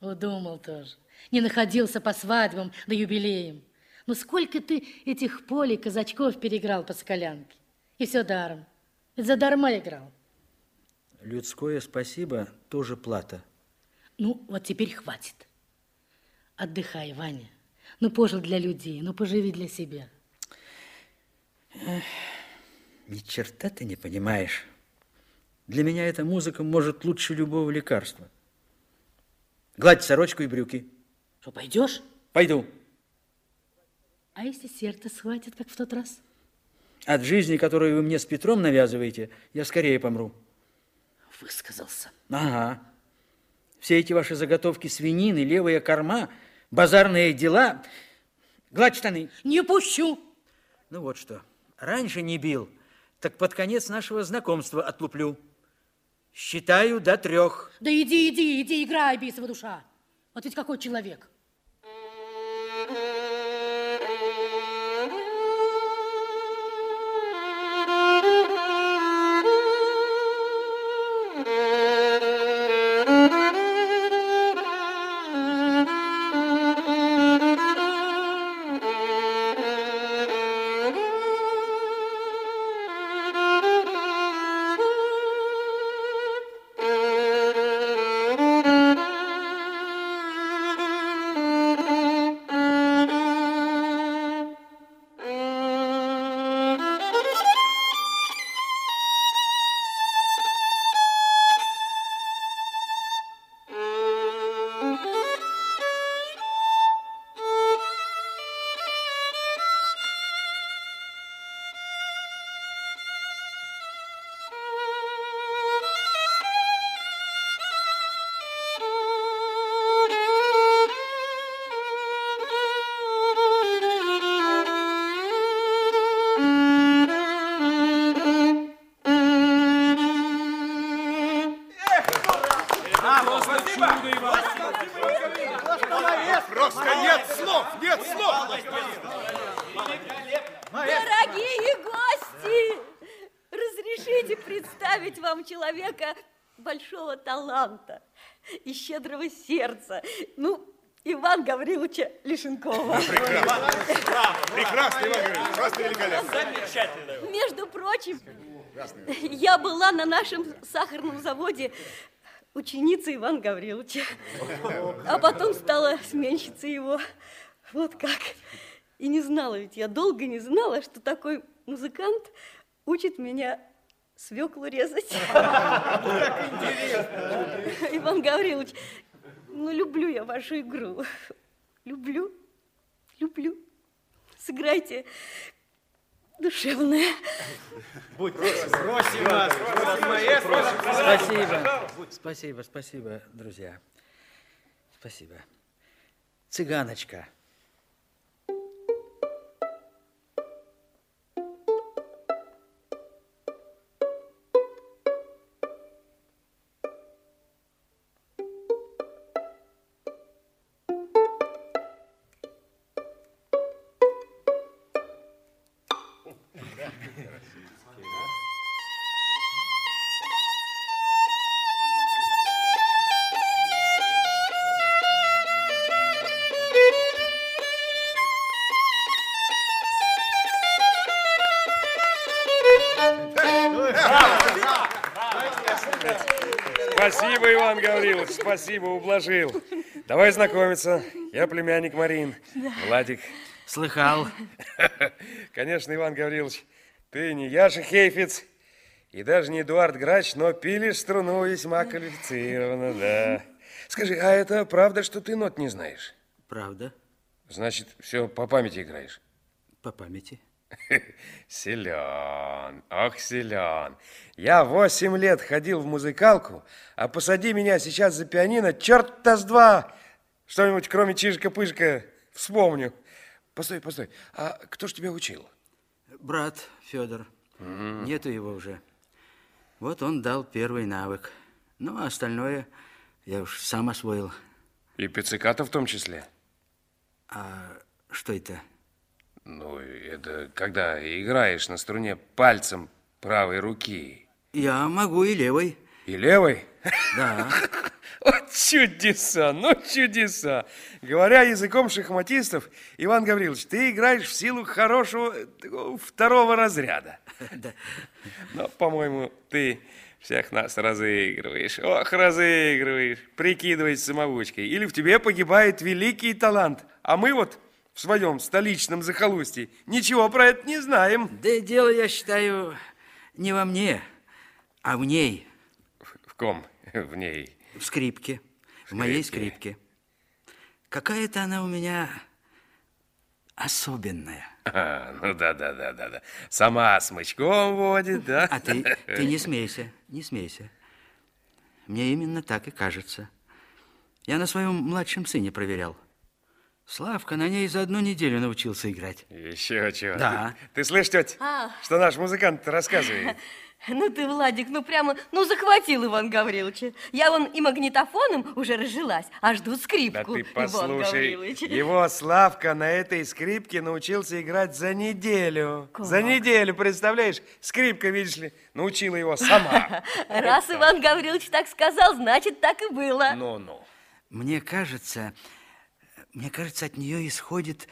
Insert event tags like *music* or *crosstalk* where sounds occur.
Удумал тоже. Не находился по свадьбам да юбилеям. Ну сколько ты этих полей казачков переиграл по Соколянке? И все даром. Ведь задарма играл. Людское спасибо тоже плата. Ну, вот теперь хватит. Отдыхай, Ваня. Ну, пожил для людей, ну, поживи для себя. Эх, ни черта ты не понимаешь. Для меня эта музыка может лучше любого лекарства. Гладь сорочку и брюки. Что, пойдешь? Пойду. А если сердце схватит, как в тот раз? От жизни, которую вы мне с Петром навязываете, я скорее помру. Высказался. Ага. Все эти ваши заготовки свинины, левая корма, базарные дела. Гладь штаны. Не пущу. Ну вот что. Раньше не бил, так под конец нашего знакомства отлуплю. Считаю до трех. Да иди, иди, иди, играй, бисова душа. Вот ведь какой человек. Просто нет слов, нет слов! Дорогие гости! Разрешите представить вам человека большого таланта и щедрого сердца. Ну, Иван Гавриловича Лишенкова. Прекрасно, прекрасно, Иван Гаврилович, просто великолепно. Замечательно. Между прочим, я была на нашем сахарном заводе ученицей Ивана Гавриловича, а потом стала сменщицей его. Вот как. И не знала, ведь я долго не знала, что такой музыкант учит меня свеклу резать. Иван Гаврилович, ну люблю я вашу игру. Люблю, люблю. Сыграйте душевное. Просим вас. Спасибо. Спасибо, спасибо, друзья. Спасибо. Цыганочка. Спасибо, Иван Гаврилович, спасибо, ублажил. Давай знакомиться. Я племянник Марин. Владик. Слыхал. *laughs* Конечно, Иван Гаврилович, ты не Яша Хейфиц и даже не Эдуард Грач, но пилишь струну весьма квалифицированно, да. Скажи, а это правда, что ты нот не знаешь? Правда? Значит, все по памяти играешь? По памяти. Силен, ох, силен. Я восемь лет ходил в музыкалку, а посади меня сейчас за пианино, черт-то с два. Что-нибудь, кроме чижика-пышка, вспомню. Постой, постой, а кто ж тебя учил? Брат Федор. Нету его уже. Вот он дал первый навык. Ну, а остальное я уж сам освоил. И пицциката в том числе? А что это? Ну, это когда играешь на струне пальцем правой руки. Я могу и левой. И левой? Да. *laughs* Вот чудеса, ну чудеса. Говоря языком шахматистов, Иван Гаврилович, ты играешь в силу хорошего э, второго разряда. *laughs* Но, по-моему, ты всех нас разыгрываешь. Ох, разыгрываешь, прикидываешь самоучкой. Или в тебе погибает великий талант, а мы вот в своем столичном захолустье ничего про это не знаем. Да и дело, я считаю, не во мне, а в ней, В ком? *laughs* В ней. В скрипке, в моей скрипке. Какая-то она у меня особенная. А, ну да, да, да, да, да. Сама смычком водит, да? А ты, ты не смейся, не смейся. Мне именно так и кажется. Я на своем младшем сыне проверял. Славка на ней за одну неделю научился играть. Еще чего. Да. Ты, *laughs* ты слышишь, тетя, А. что наш музыкант рассказывает? *laughs* Ну ты, Владик, ну прямо, ну захватил Иван Гавриловича. Я вон и магнитофоном уже разжилась, а жду Да скрипку, ты Иван послушай, Гаврилович. *laughs* его Славка на этой скрипке научился играть за неделю. Как? За неделю, представляешь? Скрипка, видишь ли, научила его сама. Раз Иван Гаврилович так сказал, значит, так и было. Ну-ну. Мне кажется, мне кажется, от нее исходит